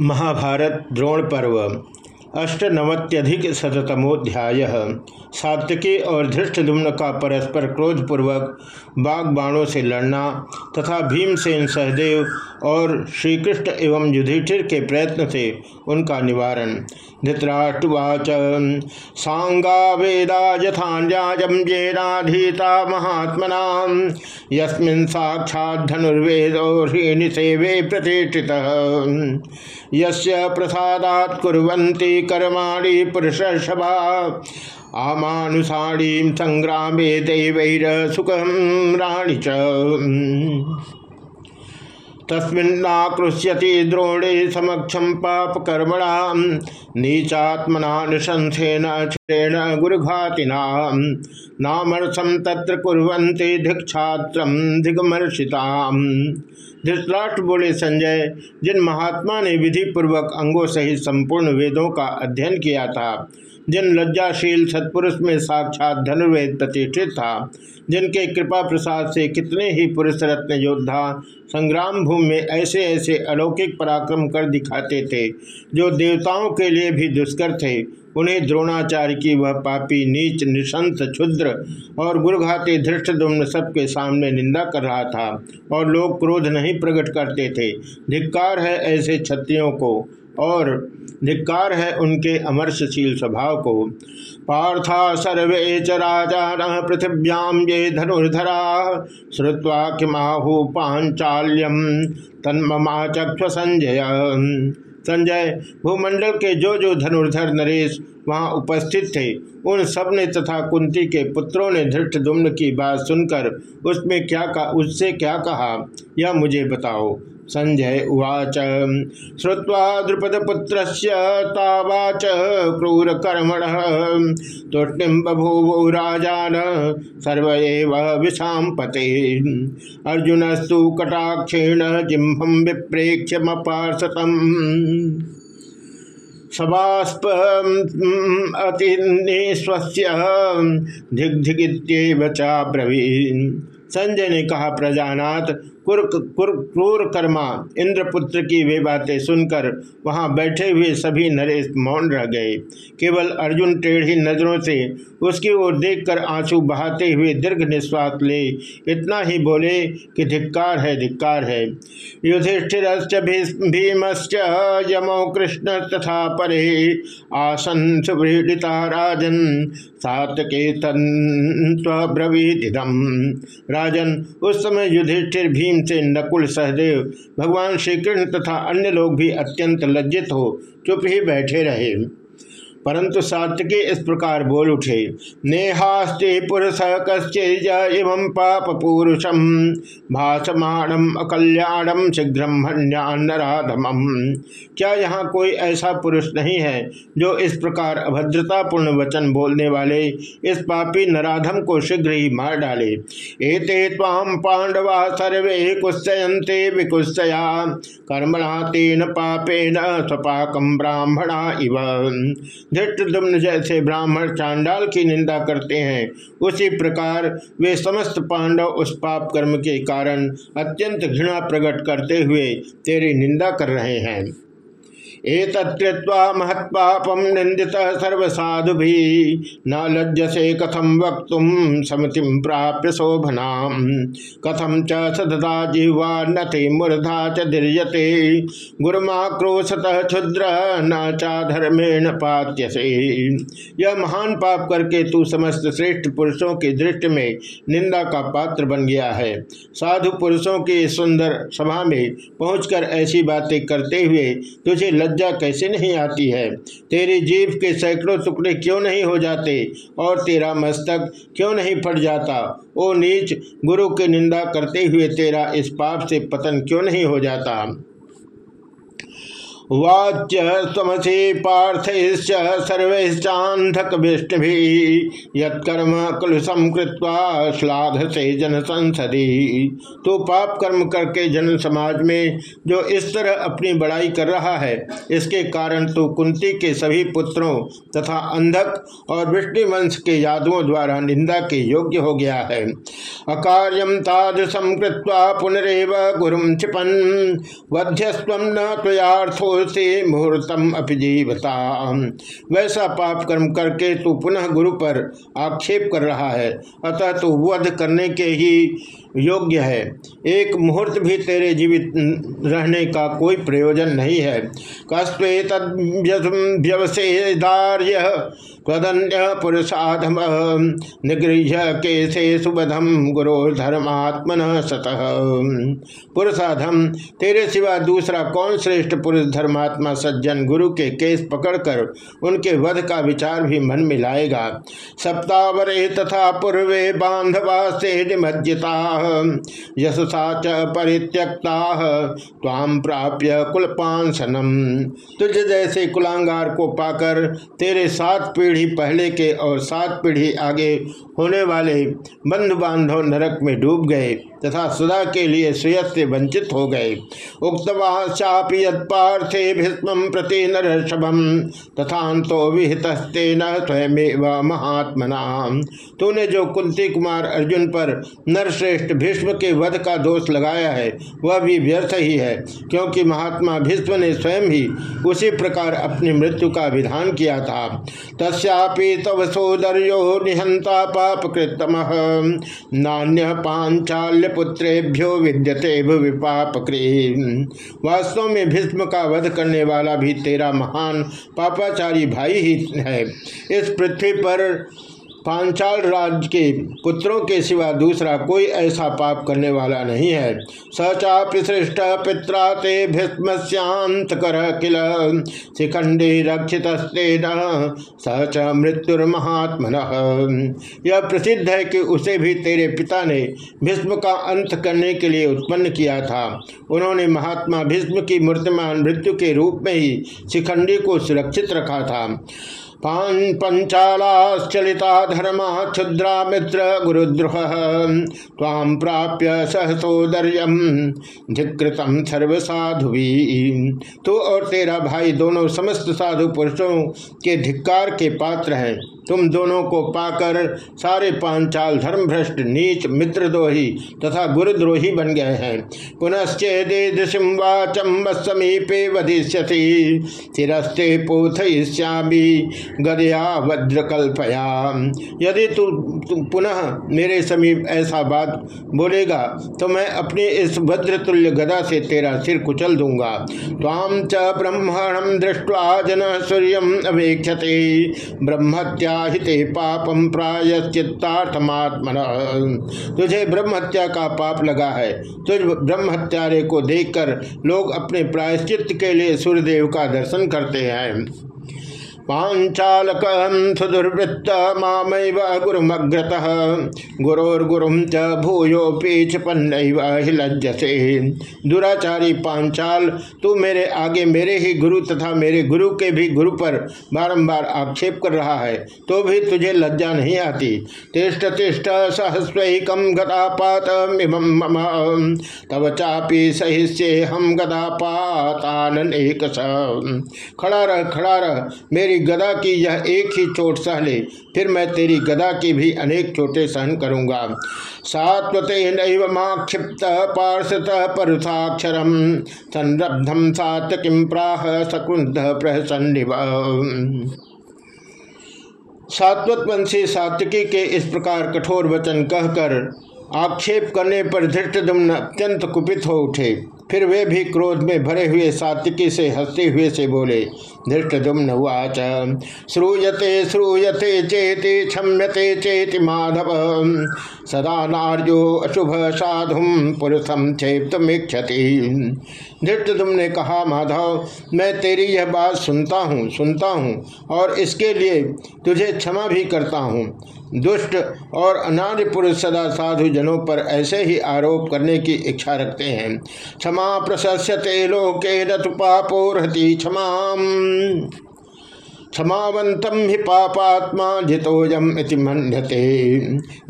महाभारत द्रोण पर्व। अष्टनवत्यधिक शतमोध्याय सात्यकी और धृष्टदुम्न का परस्पर क्रोधपूर्वक बाग बाणों से लड़ना तथा भीमसेन सहदेव और श्रीकृष्ण एवं युधिष्ठिर के प्रयत्न से उनका निवारण। धृतराष्ट्रवाच सांगा वेदा यथान्याजम जेनाधीता महात्मना। यस्मिन् साक्षात् धनुर्वेदो सेवे प्रतिष्ठित। यस्य प्रसादात् कर्माणि पुरुषसभा। आमानुषाणी संग्रामे दैवैर सुखम राणी च। तस्मिन्नाकृष्यति द्रोणे समक्षम पाप कर्मणा नीचात्मनानुशंसेन क्षेण गुरुघातिना। नामर्थम तत्र कुर्वन्ति धिक्षात्रम दिगमर्षिताम धृतराष्ट्र बोले संजय, जिन महात्मा ने विधि पूर्वक अंगों सहित संपूर्ण वेदों का अध्ययन किया था जिन लज्जाशील सत्पुरुष में साक्षात धनुर्वेद प्रतिष्ठित था, जिनके कृपा प्रसाद से कितने ही पुरुष रत्न योद्धा संग्राम भूमि में ऐसे ऐसे अलौकिक पराक्रम कर दिखाते थे, जो देवताओं के लिए भी दुष्कर थे, उन्हें द्रोणाचार्य की वह पापी नीच, निशंस, क्षुद्र और गुरुघाती धृष्ट दुम्न सबके सामने निंदा कर रहा था और लोग क्रोध नहीं प्रकट करते थे। धिक्कार है ऐसे क्षत्रियों को और धिक्कार है उनके अमर्षशील स्वभाव को। पार्था सर्वे च पृथिव्याम ये धनुर्धरा। श्रुवा किमाहु पांचाल्यम तन्ममा चक्ष संजय संजय भूमंडल के जो जो धनुर्धर नरेश वहाँ उपस्थित थे, उन सबने तथा कुंती के पुत्रों ने धृष्ट दुम्न की बात सुनकर उसमें क्या कहा उससे क्या कहा, यह मुझे बताओ। संजय उवाच। श्रुवा द्रुपदपुत्र तावाच क्रूरकर्मण। तुष्टिम बभूव राजान सर्व विषाम पते अर्जुनस्तु कटाक्षेण जिम्भम विप्रेक्ष्यमपार्षतम सबास्प अतिस्वस्य धिग्धिगित्येव चाब्रवीन्। संजय ने कहा, प्रजानाथ क्रूर कर्मा, इंद्रपुत्र की वे बातें सुनकर वहाँ बैठे हुए सभी नरेश मौन रह गए। केवल अर्जुन टेढ़ी नज़रों से उसकी ओर देखकर आँसू बहाते हुए दीर्घ निश्वास ले, इतना ही बोले कि धिक्कार है धिक्कार है। युधिष्ठिर भीमश्च यमो कृष्ण तथा परे आसन सुभृता राजन सातके तब्रवीदिदम राजन, उस समय युधिष्ठिर भीम से नकुल सहदेव। भगवान श्री कृष्ण तथा अन्य लोग भी अत्यंत लज्जित हो, चुप ही बैठे रहे। परंतु सात्विकी इस प्रकार बोल उठे, नेहास्ते पुरुष कश्चिम पाप पुरुषम भाषमाणम अकल्याणम शीघ्रम क्या यहाँ कोई ऐसा पुरुष नहीं है जो इस प्रकार अभद्रतापूर्ण वचन बोलने वाले इस पापी नराधम को शीघ्र ही मार डाले? एते ताम पांडवा सर्वे कुश्चयंते विकुश्चया कर्मणा तेन पापेन स्वपाकम ब्राह्मणा इव। धृष्टुम्न जैसे ब्राह्मण चांडाल की निंदा करते हैं, उसी प्रकार वे समस्त पांडव उस पाप कर्म के कारण अत्यंत घृणा प्रकट करते हुए तेरी निंदा कर रहे हैं। एतत्वा महत्पापम निंदित सर्वसाधु भी न लज्जसे कथम वक्त समतिम प्राप्य शोभना। कथम च सदता जिह्वा नथे मूर्धा च दीर्यते। गुरुमाक्रोशत क्षुद्र न चा धर्मेण पात्यसे। यह महान पाप करके तू समस्त श्रेष्ठ पुरुषों की दृष्टि में निंदा का पात्र बन गया है। साधु पुरुषों की सुंदर सभा में पहुंचकर ऐसी बातें करते हुए तुझे लज्जा लज्जा कैसे नहीं आती है? तेरी जीव के सैकड़ों टुकड़े क्यों नहीं हो जाते? और तेरा मस्तक क्यों नहीं फट जाता? ओ नीच, गुरु की निंदा करते हुए तेरा इस पाप से पतन क्यों नहीं हो जाता? वाच्य स्वमसी पार्थ सर्वैश्चाधक विष्णु यत्कर्म कलुषम कृत्वा श्लाघ से जन संसदी तो पाप कर्म करके जन समाज में जो इस तरह अपनी बड़ाई कर रहा है, इसके कारण तो कुंती के सभी पुत्रों तथा अंधक और विष्णु वंश के यादवों द्वारा निंदा के योग्य हो गया है। अकार्यम तादृशम कृत्वा पुनरव गुरु क्षिपन। वध्यस्व न त्वयार्थो से मुहूर्तम अपजीवता वैसा पाप कर्म करके तू पुनः गुरु पर आक्षेप कर रहा है। अतः तू वध करने के ही योग्य है। एक मुहूर्त भी तेरे जीवित रहने का कोई प्रयोजन नहीं है। कस्वे तद्यवसेदार्य त्वदन्य पुरुषाधम निगृह्य केसे सुबधम गुरु धर्मात्मन सतः। पुरुषाधम तेरे सिवा दूसरा कौन श्रेष्ठ पुरुष धर्मात्मा सज्जन गुरु के केस पकड़कर उनके वध का विचार भी मन में लाएगा सप्तावरे तथा पूर्वे बांधवा से निमज्जिता यशसा च परित्यक्ता प्राप्य कुलपांसनम। तुझ जैसे कुलांगार को पाकर तेरे सात पीढ़ी पहले के और सात पीढ़ी आगे होने वाले बंधु बांधव नरक में डूब गए। तथा सदा के लिए सुयत से वंचित हो गए। उक्तवा चापि यत्पार्थे भीष्म प्रति नरषभम तथातो विहितस्ते न स्वयमेव महात्मना। तूने जो कुंती कुमार अर्जुन पर नरश्रेष्ठ भीष्म के वध का दोष लगाया है, वह भी व्यर्थ ही है, क्योंकि महात्मा भीष्म ने स्वयं ही उसी प्रकार अपनी मृत्यु का विधान किया था। तस्यापि तव सोदर्यो निहंता पापकृतम नान्य पांचाल्य पुत्रेभ्यो विद्यते विपाप वास्तव में भीष्म का वध करने वाला भी तेरा महान पापाचारी भाई ही है। इस पृथ्वी पर पांचाल राज के पुत्रों के सिवा दूसरा कोई ऐसा पाप करने वाला नहीं है। सचापि श्रेष्ठ पिता ते भीष्मस्यांत कर किल, शिखंडे रक्षित सच मृत्युर्महात्मन। यह प्रसिद्ध है कि उसे भी तेरे पिता ने भीष्म का अंत करने के लिए उत्पन्न किया था। उन्होंने महात्मा भीष्म की मूर्तिमान मृत्यु के रूप में ही शिखंडी को सुरक्षित रखा था। पंचालाश्चलिता धर्मा क्षुद्रा मित्र गुरुद्रुह। ताम प्राप्य सहसोदर्यम धिकृतम सर्वसाधुवी। तो और तेरा भाई दोनों समस्त साधु पुरुषों के धिक्कार के पात्र हैं। तुम दोनों को पाकर सारे पांचाल धर्म भ्रष्ट नीच, मित्रद्रोही तथा गुरुद्रोही बन गए हैं। पुनश्चेदिशम वाचम समीपे वधिष्यति चिरस्ते पोथयिष्यामी गदया वज्रकल्पया यदि तू पुनः मेरे समीप ऐसा बात बोलेगा तो मैं अपने इस वज्रतुल्य गदा से तेरा सिर कुचल दूँगा। ताम च ब्रह्मणम दृष्टवा जन सूर्य अवेक्षते। ब्रह्मत्या हिते पापम प्राय चित्ता तुझे ब्रह्म हत्या का पाप लगा है। तुझ ब्रह्म हत्यारे को देखकर लोग अपने प्रायश्चित के लिए सूर्यदेव का दर्शन करते हैं। पांचालक सुदुर्वृत्त गुरुमग्रत। गुरोर्गुरु च भूयोपी लज्जसे दुराचारी पांचाल तू मेरे आगे मेरे ही गुरु तथा मेरे गुरु के भी गुरु पर बारंबार आक्षेप कर रहा है तो भी तुझे लज्जा नहीं आती। तिष्ट तिष्ट सहस्वैकम गदापात मम। तब चापी सहिष्ये हम गदापातान एक खड़ा रह खड़ा रह, मेरी मेरी गदा की यह एक ही चोट सह ले, फिर मैं तेरी गदा की भी अनेक चोटें सहन करूँगा। सात्वते नक्षिप्त पार्षत परुषाक्षरम संरब्धम सात किम प्राह सकुंध सात्वत वंशी सात्विकी के इस प्रकार कठोर वचन कहकर आक्षेप करने पर धृष्टदुम्न अत्यंत कुपित हो उठे। फिर वे भी क्रोध में भरे हुए सात्विकी से हँसते हुए से बोले धृष्टुम्न उच श्रूयते श्रूयते चेति, क्षम्यते चेति माधव। सदा नार्यो अशुभ साधु पुरुषम क्षेप्तमीक्षति धृष्टुम ने कहा, माधव, मैं तेरी यह बात सुनता हूँ सुनता हूँ, और इसके लिए तुझे क्षमा भी करता हूँ। दुष्ट और अनार्य पुरुष सदा साधु जनों पर ऐसे ही आरोप करने की इच्छा रखते हैं। क्षमा प्रशस्यते लोके रतु पापोरहति क्षमा 嗯。क्षमावंतम ही पापात्मा जितोजम इति मन्यते।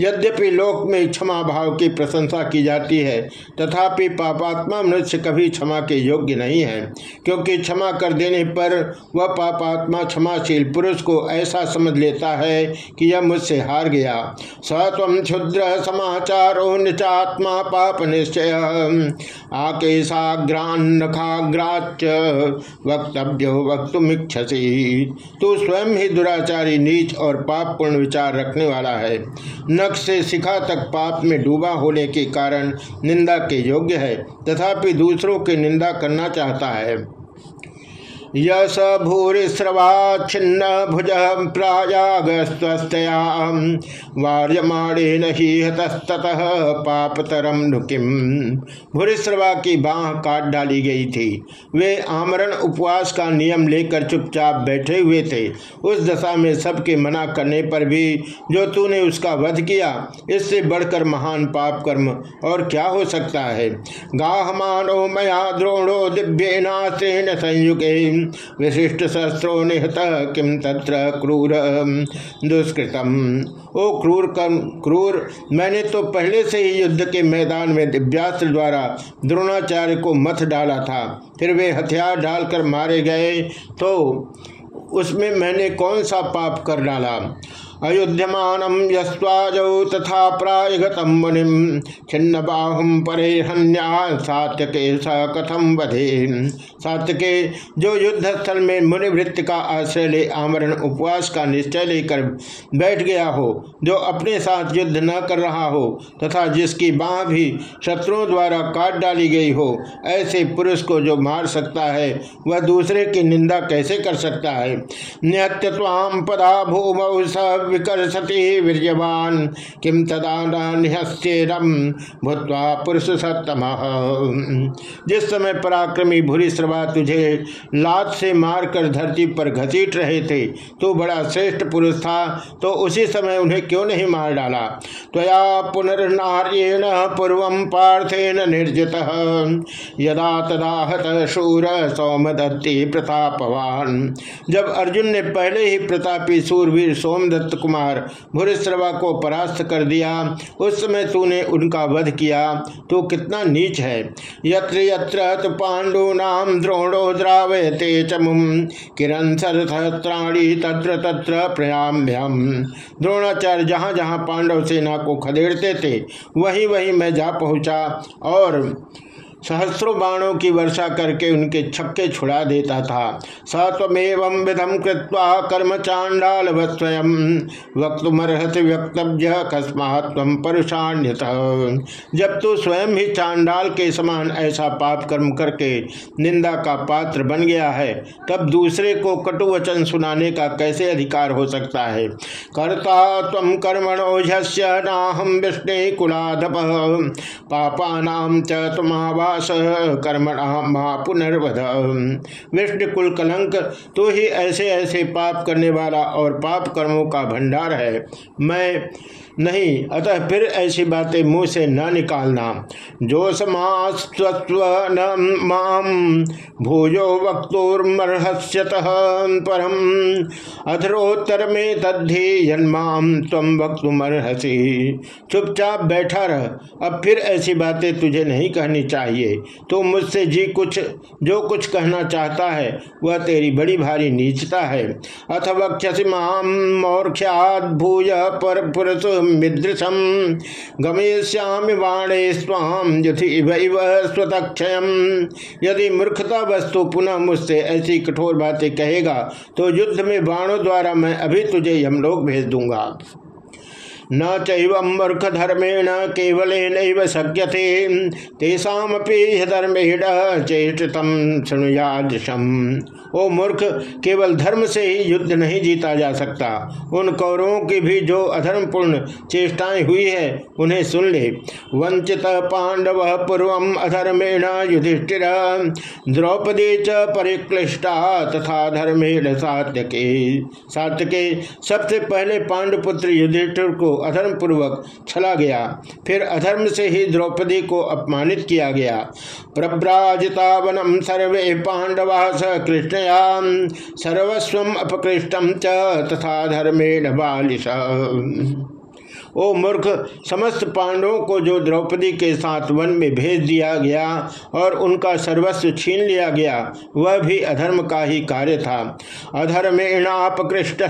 यद्यपि लोक में क्षमा भाव की प्रशंसा की जाती है, तथापि पापात्मा मनुष्य कभी क्षमा के योग्य नहीं है, क्योंकि क्षमा कर देने पर वह पापात्मा क्षमाशील पुरुष को ऐसा समझ लेता है कि यह मुझसे हार गया। सत्व क्षुद्र समाचारो निचात्मा पाप निश्चय। आकेशाग्रान्नखाग्राच वक्तव्यो वक्तुमिक्षसी तू स्वयं ही दुराचारी, नीच और पाप पूर्ण विचार रखने वाला है। नख से शिखा तक पाप में डूबा होने के कारण निंदा के योग्य है, तथापि दूसरों की निंदा करना चाहता है। यस भूरिस्रवा छिन्न भुज प्रायागस्तया वार्यमाणेन ही हतस्तः पापतरम नुकिम। भूरिश्रवा की बाह काट डाली गई थी। वे आमरण उपवास का नियम लेकर चुपचाप बैठे हुए थे। उस दशा में सबके मना करने पर भी जो तूने उसका वध किया, इससे बढ़कर महान पाप कर्म और क्या हो सकता है? गाहमानो मया द्रोणो दिव्य दिव्यनाश्रेण संयुगे। विशिष्ट शस्त्रो निहत किम तत्र क्रूर। दुष्कृतम। ओ क्रूर कर्म, क्रूर, मैंने तो पहले से ही युद्ध के मैदान में दिव्यास्त्र द्वारा द्रोणाचार्य को मथ डाला था, फिर वे हथियार डालकर मारे गए तो उसमें मैंने कौन सा पाप कर डाला? अयुध्यमान यस्वाजौ तथा प्रायगतम मुनिम छिन्न बाहुम परे हन्या सात्यके कथम वधे। सात्यके, जो युद्ध स्थल में मुनि वृत्ति का आश्रय ले आमरण उपवास का निश्चय लेकर बैठ गया हो, जो अपने साथ युद्ध न कर रहा हो, तथा जिसकी बाह भी शत्रुओं द्वारा काट डाली गई हो, ऐसे पुरुष को जो मार सकता है, वह दूसरे की निंदा कैसे कर सकता है? निहत्यवाम पदा भूमौ स विकर्षति वीर्यवान। किम तदा निहस्येरम भूतवा पुरुष सत्तम जिस समय पराक्रमी भूरी श्रवा तुझे लात से मारकर धरती पर घसीट रहे थे तो बड़ा श्रेष्ठ पुरुष था तो उसी समय उन्हें क्यों नहीं मार डाला? त्वया पुनर्नार्येण पूर्व पार्थेन निर्जित। यदा तदा हत शूर सौमदत्ति प्रतापवान। जब अर्जुन ने पहले ही प्रतापी सूरवीर सोमदत्त कुमार भूरिश्रवा को परास्त कर दिया। उस समय तूने उनका वध किया। तो कितना नीच है। यत्र यत्र पांडु नाम द्रोणो द्रावयते चमुम किरण सरथत्राणी तत्र तत्र प्रयाम्यम द्रोणाचार्य जहाँ जहाँ पांडव सेना को खदेड़ते थे, वहीं वहीं मैं जा पहुँचा। और सहस्रों बाणों की वर्षा करके उनके छक्के छुड़ा देता था। सत्वेव विधम कृत्वा कर्म चांडाल स्वयं वक्तुमर्हति व्यक्तव्य अकस्मात परुषान्यत जब तू स्वयं ही चांडाल के समान ऐसा पाप कर्म करके निंदा का पात्र बन गया है, तब दूसरे को कटु वचन सुनाने का कैसे अधिकार हो सकता है? कर्ता तम कर्मणोझस्य नाहम विष्णु कुलाधप। पापा च तुमावा कर्म माँ पुनर्वध विष्णु कुल कलंक तो ही ऐसे ऐसे पाप करने वाला और पाप कर्मों का भंडार है। मैं नहीं, अतः फिर ऐसी बातें मुँह से न निकालना। जो समास्व माम भूजो वक्तोर्मर्हस्यत परम। अधरोत्तर में तद्धि जन्माम तम वक्तुमर्हसी। चुपचाप बैठा रह। अब फिर ऐसी बातें तुझे नहीं कहनी चाहिए। तो मुझसे जी कुछ, जो कुछ कहना चाहता है, वह तेरी बड़ी भारी नीचता है। अथ वक्षसी माम मौर्ख्याद भूय पर पुरुष मिदृशम गमेश्याम बाणे स्वाम युधि स्वतक्षय यदि मूर्खता वस्तु पुनः मुझसे ऐसी कठोर बातें कहेगा तो युद्ध में बाणों द्वारा मैं अभी तुझे यमलोक भेज दूँगा। न चूर्ख धर्मेण केवल शक्यते तेषापि धर्मेण चेष्टतम शुणुयादृशम ओ मूर्ख, केवल धर्म से ही युद्ध नहीं जीता जा सकता। उन कौरवों की भी जो अधर्मपूर्ण चेष्टाएँ हुई है, उन्हें सुन ले। वंचित पांडव पूर्व अधर्मेण युधिष्ठिर। द्रौपदी च परिक्लिष्टा तथा धर्मेण सात्यके। सात्यके, सबसे पहले पांडुपुत्र युधिष्ठिर को अधर्म पूर्वक छला गया। फिर अधर्म से ही द्रौपदी को अपमानित किया गया। प्रभ्राजितावन सर्वे पांडवा स कृष्णया सर्वस्व अपकृष्टम च तथा धर्मेण बालिश। ओ मूर्ख, समस्त पांडवों को जो द्रौपदी के साथ वन में भेज दिया गया और उनका सर्वस्व छीन लिया गया, वह भी अधर्म का ही कार्य था। अधर्मेणापकृष्ट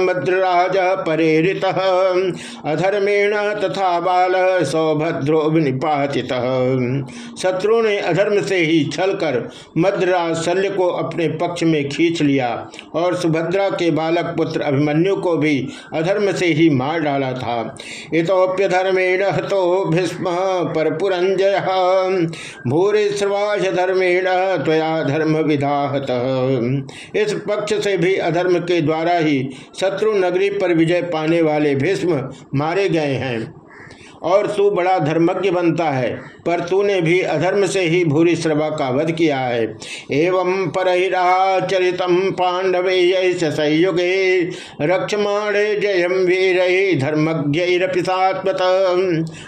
मद्रराज परेरित। अधर्मेण तथा बाल सौभद्रो निपातित शत्रु ने अधर्म से ही छलकर मद्रराज शल्य को अपने पक्ष में खींच लिया और सुभद्रा के बालक पुत्र अभिमन्यु को भी अधर्म से ही मार डाला था। इतोप्यधर्मेण हतो भीस्म परपुरंजय। भूरिश्रवास धर्मेण त्वया धर्म विधाहत। इस पक्ष से भी अधर्म के द्वारा ही शत्रु नगरी पर विजय पाने वाले भीष्म मारे गए हैं। और तू बड़ा धर्मज्ञ बनता है, पर तूने भी अधर्म से ही भूरी श्रवा का वध किया है। एवं परहिराचरित पांडवे संयुगे, रक्षमाणे जयम वीर सात्वत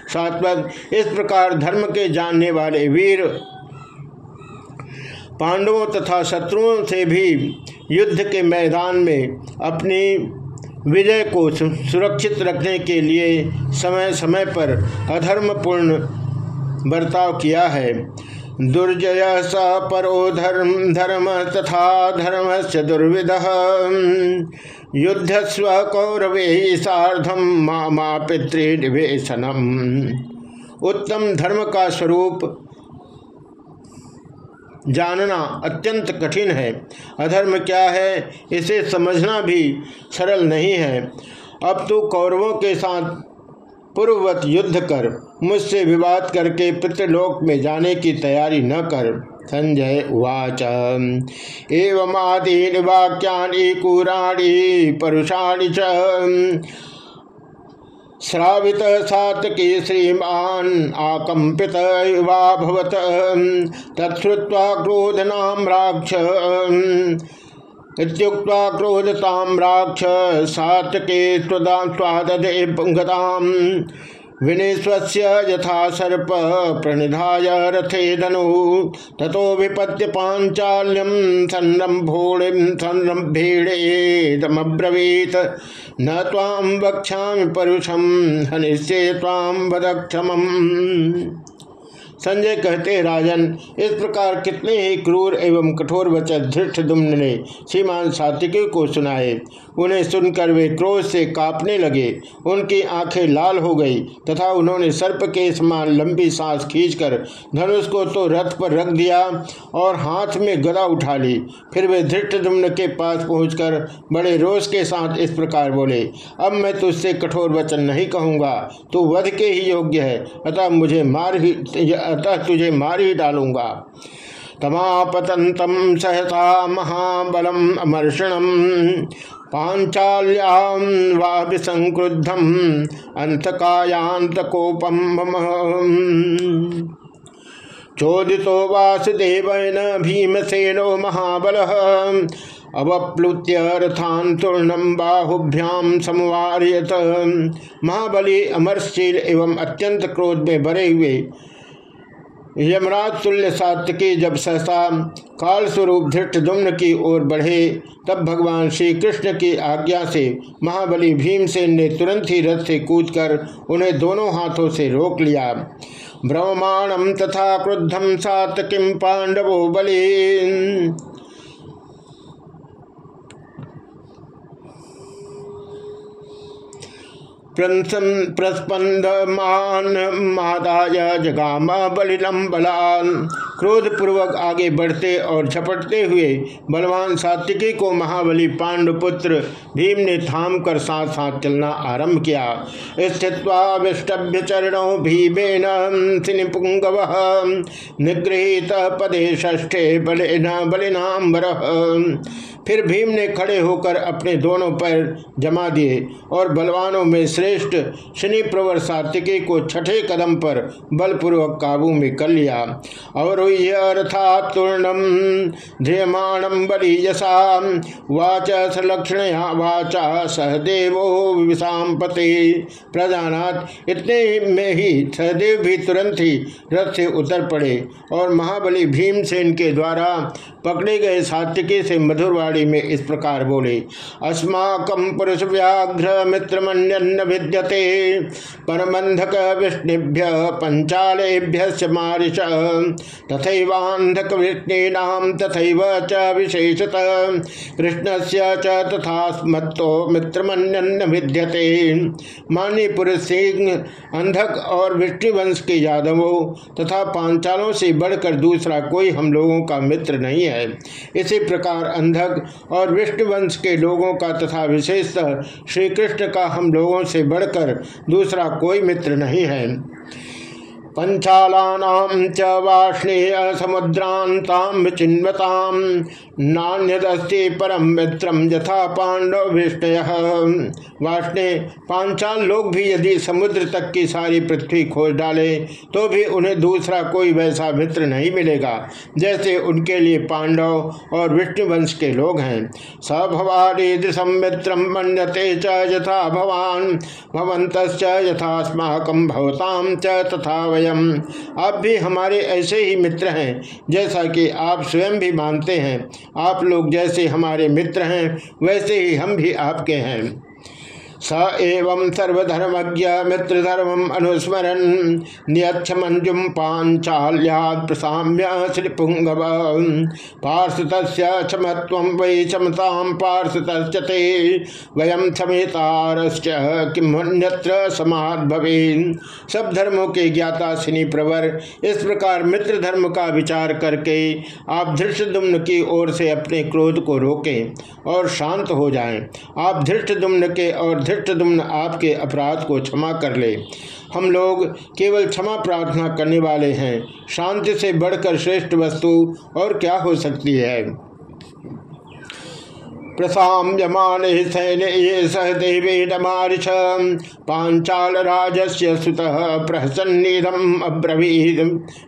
सात्वत इस प्रकार धर्म के जानने वाले वीर, पांडवों तथा शत्रुओं से भी युद्ध के मैदान में अपनी विजय को सुरक्षित रखने के लिए समय समय पर अधर्मपूर्ण बर्ताव किया है। दुर्जय स परो धर्म धर्म तथा धर्म से दुर्विद। युद्ध स्व कौरवे साधम मामा पितृनिवेशनम उत्तम धर्म का स्वरूप जानना अत्यंत कठिन है। अधर्म क्या है, इसे समझना भी सरल नहीं है। अब तो कौरवों के साथ पूर्ववत युद्ध कर, मुझसे विवाद करके पितृलोक में जाने की तैयारी न कर। संजय उवाच। एवं आदि वाक्यानि कुराणी परुषाणी च। श्रावित सातकी श्रीमान आकंपित तत्वा क्रोधनाम राक्ष। इत्युक्त्वा राक्ष। सातके स्वादे पुंगताम। विनेश्वस्य यथा सर्प प्रणिधाय रथे धनु। ततो विपत्य पांचाल्यम सन्नम्भोड़िम सन्नम्भेड़ेदमब्रवीत न ताम वक्षा परुषम हनिष्ये ताम वदक्षम संजय कहते राजन, इस प्रकार कितने ही क्रूर एवं कठोर वचन धृष्ट दुम्न ने श्रीमान सात्विकी को सुनाए। उन्हें सुनकर वे क्रोध से कांपने लगे। उनकी आँखें लाल हो गई तथा उन्होंने सर्प के समान लंबी सांस खींचकर धनुष को तो रथ पर रख दिया और हाथ में गदा उठा ली। फिर वे धृष्ट दुम्न के पास पहुंचकर बड़े रोष के साथ इस प्रकार बोले, अब मैं तुझसे कठोर वचन नहीं कहूँगा। तू वध के ही योग्य है, अतः मुझे मार ही अतः तुझे मार ही डालूँगा। तमापतंतम सहसा महाबलम अमर्षणम पांचाल्याम विसंक्रुद्धम अंतकायांत कोपम चोदितो वासुदेवन भीमसेनो महाबल, अवप्लुत्य रथान तूर्णम बाहुभ्याम समवार्यत। महाबली अमरशील एवं अत्यंत क्रोध में भरे हुए यमराज तुल्य सात्विकी जब सहसा काल स्वरूप धृष्ट दुम्न की ओर बढ़े, तब भगवान श्री कृष्ण की आज्ञा से महाबली भीमसेन ने तुरंत ही रथ से कूदकर उन्हें दोनों हाथों से रोक लिया। ब्रह्मांडम तथा क्रुद्धम सात किम पांडवो बलि प्रस्पंदमान मादाय जगाम बलिलम बलाल क्रोध पूर्वक आगे बढ़ते और झपटते हुए बलवान सात्विकी को महाबली पांडुपुत्र भीम ने थाम कर साथ साथ चलना आरंभ किया। स्थित्वा विष्टभ्य चरणों भीमेन सिनिपुंगव। निगृहित पदे ष्ठे बलिना बलिनाम्बर। फिर भीम ने खड़े होकर अपने दोनों पैर जमा दिए और बलवानों में श्रेष्ठ शनि प्रवर सात्विकी को छठे कदम पर बलपूर्वक काबू में कर लिया। और रथातूर्णम वाच सलक्षणया, वाचा सहदेवो विषाम प्रजानाथ इतने में ही सहदेव भी तुरंत ही रथ से उतर पड़े और महाबली भीमसेन के द्वारा पकड़े गए सात्विकी से मधुरवाड़ी में इस प्रकार बोले अस्माकम पुरुष व्याघ्र मित्र मन विद्यते। परमंधक विष्णुभ्य पंचालेभ्य मारिश तथैवांधक विष्णीनाम तथैव च विशेषत। कृष्ण से तथा स्मत्तो मित्र विद्यते। मानी पुरुष सिंह अंधक और विष्णुवंश के यादवों तथा पांचालों से बढ़कर दूसरा कोई हम लोगों का मित्र नहीं है। इसी प्रकार अंधक और विष्णुवंश के लोगों का तथा विशेषतः श्री कृष्ण का हम लोगों से बढ़कर दूसरा कोई मित्र नहीं है। पंचालानाम च वाष्णेय समुद्रांता चिन्वताम नान्यदस्ति परम मित्रम यथा पांडव विष्णय वाष्णे पांचाल लोग भी यदि समुद्र तक की सारी पृथ्वी खोज डाले तो भी उन्हें दूसरा कोई वैसा मित्र नहीं मिलेगा, जैसे उनके लिए पांडव और विष्णु वंश के लोग हैं। स भवानी संमित्रम मन्यते च यथा भवान भवंत यथास्माकम भवताम च तथा वय स्वयं आप भी हमारे ऐसे ही मित्र हैं, जैसा कि आप स्वयं भी मानते हैं। आप लोग जैसे हमारे मित्र हैं वैसे ही हम भी आपके हैं। स एवं सर्वधर्मज्ञ मित्रधर्म अनुस्मरन नियक्ष मंजुम पांचाल्याद प्रसाम्य श्रीपुंगव पार्षत क्षमत्व वै क्षमता पार्षते वयम क्षमेतारश्च किमन्यत्र समाध सब धर्मों के ज्ञाता शनि प्रवर, इस प्रकार मित्र धर्म का विचार करके आप धृष्टुम्न की ओर से अपने क्रोध को रोकें और शांत हो जाएँ। आप धृष्टुम्न के और धृष्टुम्न आपके अपराध को क्षमा कर ले। हम लोग केवल क्षमा प्रार्थना करने वाले हैं। शांति से बढ़कर श्रेष्ठ वस्तु और क्या हो सकती है? प्रसाम्यमाने पांचाल राजस्य अब्रवीद।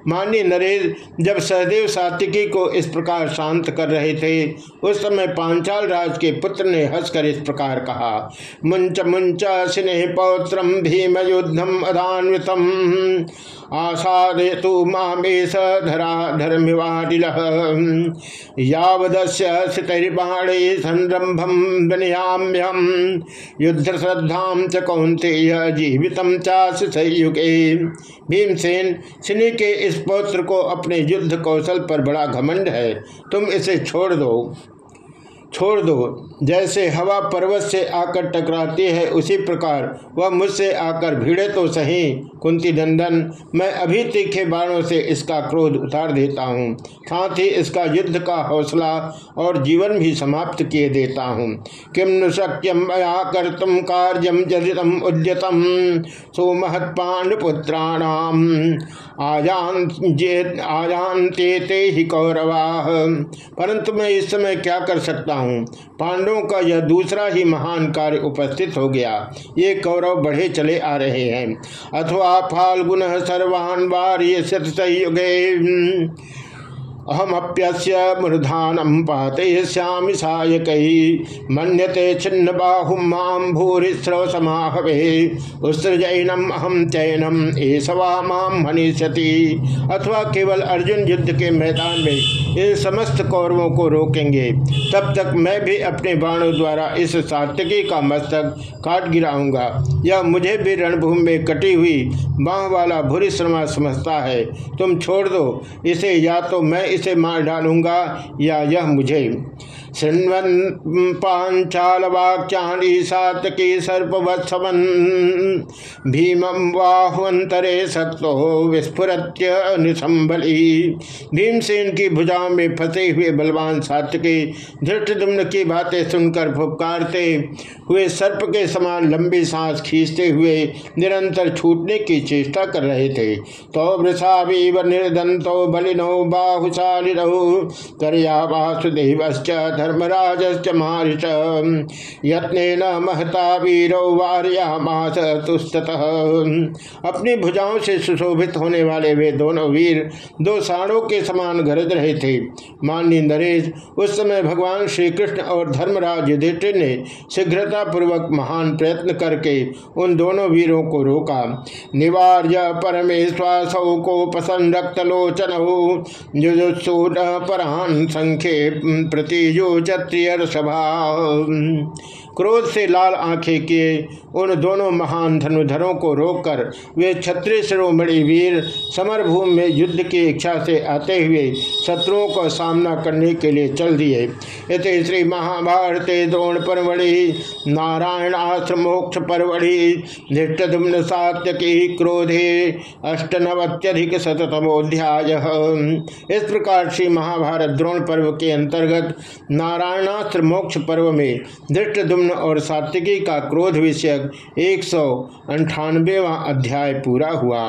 मान्य नरेश जब सहदेव सातिकी को इस प्रकार शांत कर रहे थे, उस समय पांचाल राज के पुत्र ने हंसकर इस प्रकार कहा मुंच मुंच स्नेह पौत्रम भीम युद्धम अधान्वितम आसादे तो मामेश धरा सितैर्बाणे संरंभम विनयाम्यम युद्ध श्रद्धा च कौंते जीवित चाशयुगे भीमसेन, सिनी के इस पौत्र को अपने युद्ध कौशल पर बड़ा घमंड है। तुम इसे छोड़ दो। छोड़ दो। जैसे हवा पर्वत से आकर टकराती है, उसी प्रकार वह मुझसे आकर भिड़े तो सही। कुंती नंदन, मैं अभी तीखे बाणों से इसका क्रोध उतार देता हूँ। साथ ही इसका युद्ध का हौसला और जीवन भी समाप्त किए देता हूँ। किम नु शक्यम मया कर तुम कार्यम जदितम उद्यतम पांडपुत्राणाम आजान आजानते ते ही कौरवा। परंतु मैं इस समय क्या कर सकता हूँ। पांडवों का यह दूसरा ही महान कार्य उपस्थित हो गया। ये कौरव बढ़े चले आ रहे हैं। अथवा फाल्गुन सर्वान् वार्य संयुगे अहमप्यस्य मूर्धानम पाते श्याम सायक। मन्यते छिन्न बाहुम माम भूरिश्रव समाहवे। उत्सृजनम अहम चयनम सवा माम हनिष्यति। अथवा केवल अर्जुन युद्ध के मैदान में इन समस्त कौरवों को रोकेंगे। तब तक मैं भी अपने बाणों द्वारा इस सात्यकी का मस्तक काट गिराऊँगा। यह मुझे भी रणभूमि में कटी हुई बाह वाला भूरी श्रमा समझता है। तुम छोड़ दो। इसे या तो मैं इसे मार डालूँगा या यह मुझे। शृण्वन पांचाल वाक्यानि सातकी सर्पवत्सवन। भीमं बाहुअंतरे सत्तो विस्फुरत्य निसंबली। भीमसेन की भुजा भुजाओं में फंसे हुए बलवान सात्यकी धृष्टदुम्न की बातें सुनकर फुपकारते हुए सर्प के समान लंबी सांस खींचते हुए निरंतर छूटने की चेष्टा कर रहे थे। तो वृषावीव निर्दंतो बलिनो बाहुशालिनो। कर्या वासुदेवश्च धर्मराजश्च महर्ष यत्न महता वीरो अपनी भुजाओं से सुशोभित होने वाले वे दोनों वीर दो साणों के समान गरज रहे थे। माननीय नरेश, उस समय भगवान श्री कृष्ण और धर्मराज युधिष्ठिर ने शीघ्रता पूर्वक महान प्रयत्न करके उन दोनों वीरों को रोका। निवार्य परमेश्वासौ को पसंदक्त लोचन परान संख्य प्रतियोचत्रिय सभा। क्रोध से लाल आँखें किए उन दोनों महान धनुधरों को रोककर वे क्षत्रिय शिरोमणि वीर समरभूमि में युद्ध की इच्छा से आते हुए शत्रुओं का सामना करने के लिए चल दिए। इस श्री महाभारते द्रोण परवड़ि नारायणाश्रमोक्ष परवड़ि धृष्टुम्न सात्यकी क्रोधे अष्टनवत्यधिक शतमोध्याय इस प्रकार श्री महाभारत द्रोण पर्व के अंतर्गत नारायणास्त्र मोक्ष पर्व में धृष्टदुम्न और सात्विकी का क्रोध विषयक एक सौ अध्याय पूरा हुआ।